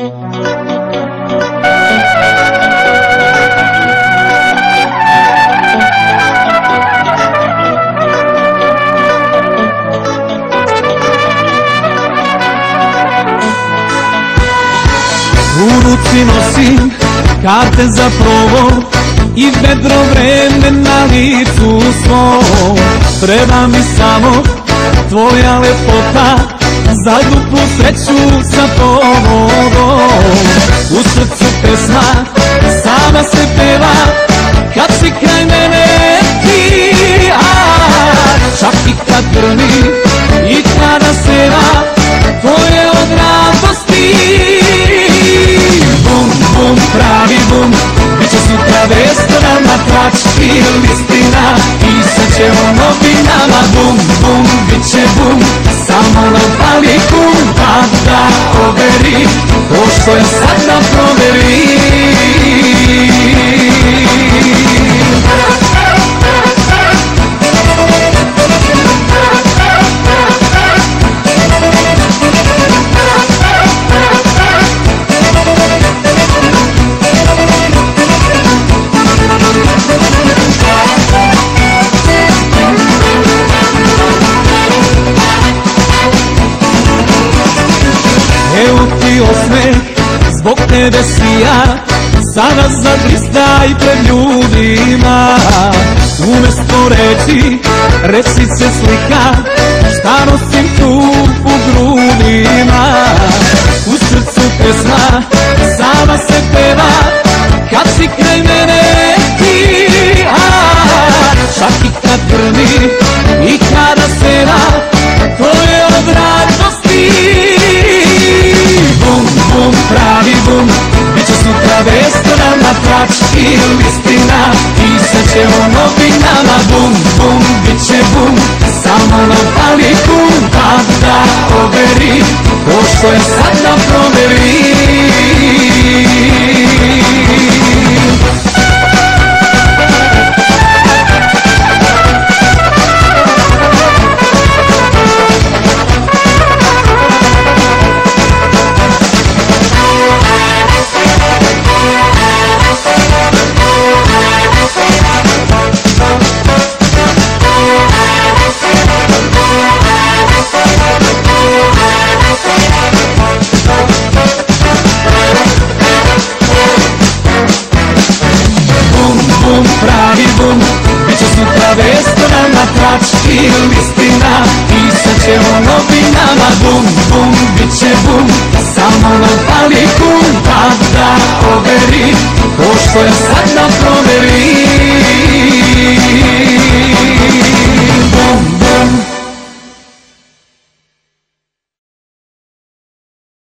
U ruci nosim karte za provo I vedro vreme na licu svom. Treba mi samo tvoja lepota Za duplu sreću sa tobom trački listina Pisat će o novinama Bum, bum, bit će bum. Samo na paliku Pa da overi To što je sad da proveri zbog tebe sija Sada zablista i pred ljudima. Umesto reći, reci se slika Šta nosim tu u grudima U srcu pesma, sama se peva Kad si kraj mene ti a, Čak i kad grmi Vesta na trački listina Pisat će o novinama Bum, bum, bit će bum. Samo na paliku Pa da overi To što je sad da proveri Bum, pravi bum. Biće sutra vesta na trački listina. Pisat će o novinama Bum, bum, bit će bum. Samo na paliku Pa da overi To što je sad da proveri